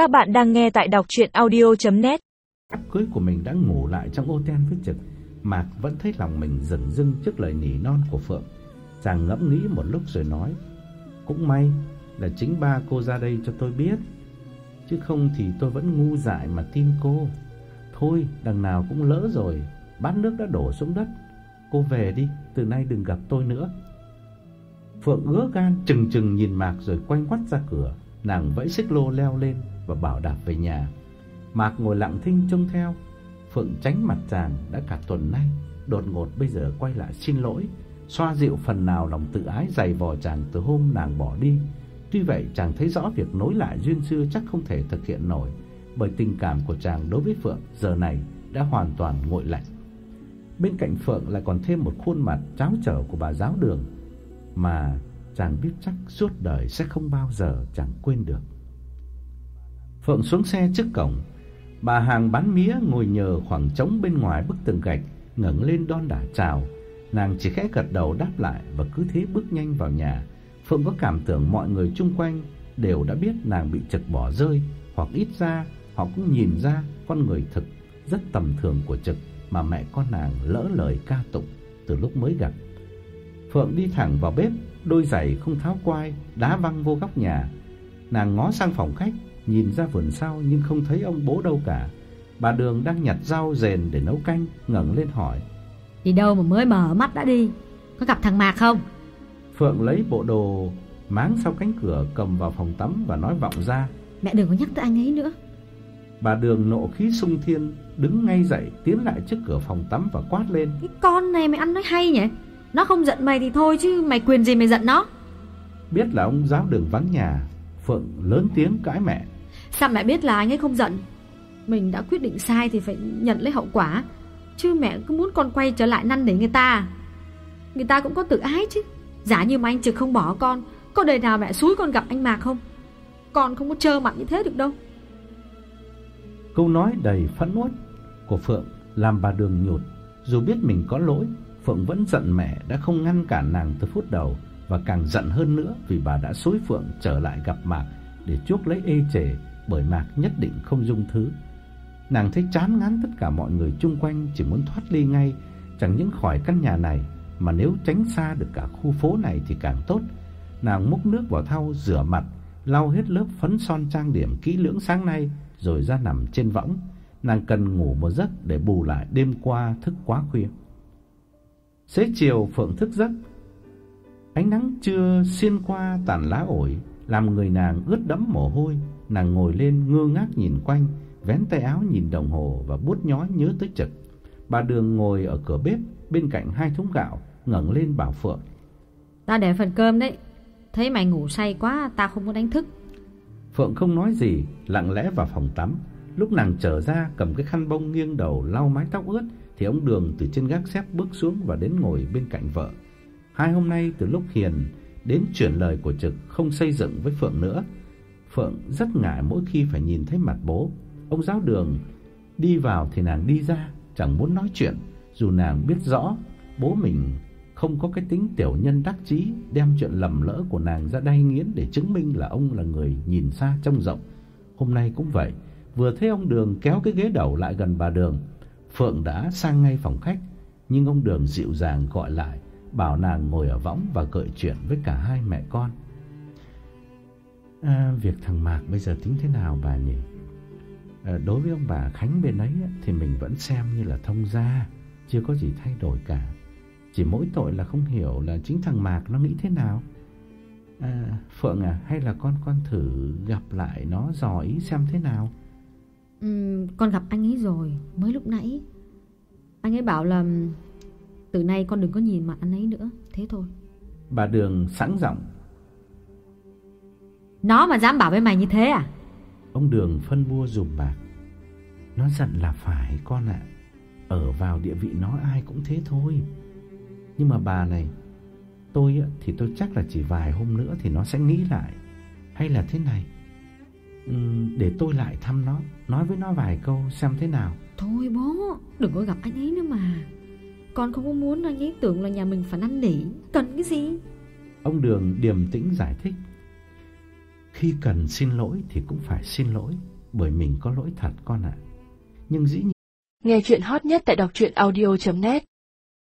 Các bạn đang nghe tại đọc chuyện audio.net Cưới của mình đã ngủ lại trong ô ten với Trực. Mạc vẫn thấy lòng mình dần dưng trước lời nỉ non của Phượng. Chàng ngẫm nghĩ một lúc rồi nói, Cũng may là chính ba cô ra đây cho tôi biết, Chứ không thì tôi vẫn ngu dại mà tin cô. Thôi, đằng nào cũng lỡ rồi, Bát nước đã đổ xuống đất. Cô về đi, Từ nay đừng gặp tôi nữa. Phượng ứa gan chừng chừng nhìn Mạc rồi quanh quắt ra cửa. Nàng vẫy xích lô leo lên Và bảo đạp về nhà. Mạc ngồi lặng thinh trông theo. Phượng tránh mặt chàng đã cả tuần nay, Đột ngột bây giờ quay lại xin lỗi, Xoa dịu phần nào lòng tự ái dày vò chàng từ hôm nàng bỏ đi. Tuy vậy, chàng thấy rõ việc nối lại duyên xưa chắc không thể thực hiện nổi, Bởi tình cảm của chàng đối với Phượng giờ này đã hoàn toàn nguội lạnh. Bên cạnh Phượng lại còn thêm một khuôn mặt cháo trở của bà giáo đường, Mà chàng biết chắc suốt đời sẽ không bao giờ chẳng quên được. Phượng xuống xe trước cổng, Bà hàng bán mía ngồi nhờ khoảng trống bên ngoài bức tường gạch, ngẩng lên đon đả chào. Nàng chỉ khẽ gật đầu đáp lại và cứ thế bước nhanh vào nhà. Phượng có cảm tưởng mọi người chung quanh đều đã biết nàng bị Trực bỏ rơi, Hoặc ít ra họ cũng nhìn ra con người thực rất tầm thường của Trực Mà mẹ con nàng lỡ lời ca tụng từ lúc mới gặp. Phượng đi thẳng vào bếp Đôi giày không tháo quai Đá văng vô góc nhà. Nàng ngó sang phòng khách Nhìn ra vườn sau nhưng không thấy ông bố đâu cả. Bà Đường đang nhặt rau rền để nấu canh ngẩng lên hỏi. Đi đâu mà mới mở mắt đã đi? Có gặp thằng Mạc không? Phượng lấy bộ đồ máng sau cánh cửa cầm vào phòng tắm và nói vọng ra. Mẹ đừng có nhắc tới anh ấy nữa. Bà Đường nộ khí sung thiên Đứng ngay dậy tiến lại trước cửa phòng tắm và quát lên. Cái con này mày ăn nói hay nhỉ Nó không giận mày thì thôi chứ mày quyền gì mày giận nó? Biết là ông giáo đường vắng nhà Phượng lớn tiếng cãi mẹ. Sao mẹ biết là anh ấy không giận? Mình đã quyết định sai thì phải nhận lấy hậu quả. Chứ mẹ cứ muốn con quay trở lại năn nỉ người ta. Người ta cũng có tự ái chứ. Giả như mà anh Trực không bỏ con Có đời nào mẹ xúi con gặp anh Mạc không? Con không có trơ mặt như thế được đâu. Câu nói đầy phẫn uất của Phượng làm bà Đường nhụt. Dù biết mình có lỗi, Phượng vẫn giận mẹ đã không ngăn cản nàng từ phút đầu và càng giận hơn nữa vì bà đã xúi Phượng trở lại gặp Mạc để chuốc lấy ê chề bởi Mạc nhất định không dung thứ. Nàng thấy chán ngán tất cả mọi người chung quanh chỉ muốn thoát ly ngay, chẳng những khỏi căn nhà này mà nếu tránh xa được cả khu phố này thì càng tốt. Nàng múc nước vào thau rửa mặt, lau hết lớp phấn son trang điểm kỹ lưỡng sáng nay rồi ra nằm trên võng. Nàng cần ngủ một giấc để bù lại đêm qua thức quá khuya. Xế chiều Phượng thức giấc. Ánh nắng trưa xuyên qua tàn lá ổi làm người nàng ướt đẫm mồ hôi. Nàng ngồi lên ngơ ngác nhìn quanh, vén tay áo nhìn đồng hồ và bút nhói nhớ tới Trực. Bà Đường ngồi ở cửa bếp bên cạnh hai thúng gạo, ngẩng lên bảo Phượng: Ta để phần cơm đấy. Thấy mày ngủ say quá, ta không có đánh thức. Phượng không nói gì, lặng lẽ vào phòng tắm. Lúc nàng trở ra cầm cái khăn bông nghiêng đầu lau mái tóc ướt thì ông Đường từ trên gác xếp bước xuống và đến ngồi bên cạnh vợ. Hai hôm nay từ lúc Hiền đến chuyển lời của Trực không xây dựng với Phượng nữa, Phượng rất ngại mỗi khi phải nhìn thấy mặt bố. Ông giáo Đường đi vào thì nàng đi ra, chẳng muốn nói chuyện, dù nàng biết rõ bố mình không có cái tính tiểu nhân đắc chí đem chuyện lầm lỡ của nàng ra đay nghiến để chứng minh là ông là người nhìn xa trông rộng. Hôm nay cũng vậy, vừa thấy ông Đường kéo cái ghế đầu lại gần bà Đường, Phượng đã sang ngay phòng khách, nhưng ông Đường dịu dàng gọi lại, bảo nàng ngồi ở võng và gợi chuyện với cả hai mẹ con. À, việc thằng Mạc bây giờ tính thế nào bà nhỉ? À, đối với ông bà Khánh bên ấy thì mình vẫn xem như là thông gia, chưa có gì thay đổi cả. Chỉ mỗi tội là không hiểu là chính thằng Mạc nó nghĩ thế nào. À, Phượng à, hay là con con thử gặp lại nó dò ý xem thế nào? Con gặp anh ấy rồi, mới lúc nãy. Anh ấy bảo là từ nay con đừng có nhìn mặt anh ấy nữa, thế thôi. Bà Đường sẵn giọng. Nó mà dám bảo với mày như thế à? Ông Đường phân bua dùm bạc. Nó giận là phải con ạ. Ở vào địa vị nó ai cũng thế thôi. Nhưng mà bà này, tôi thì tôi chắc là chỉ vài hôm nữa thì nó sẽ nghĩ lại. Hay là thế này, để tôi lại thăm nó, nói với nó vài câu xem thế nào. Thôi bố, đừng có gặp anh ấy nữa mà. Con không có muốn anh ấy tưởng là nhà mình phải năn nỉ, cần cái gì? Ông Đường điềm tĩnh giải thích. Khi cần xin lỗi thì cũng phải xin lỗi, bởi mình có lỗi thật con ạ. Nhưng dĩ nhiên Nghe chuyện hot nhất tại đọc truyện audio.net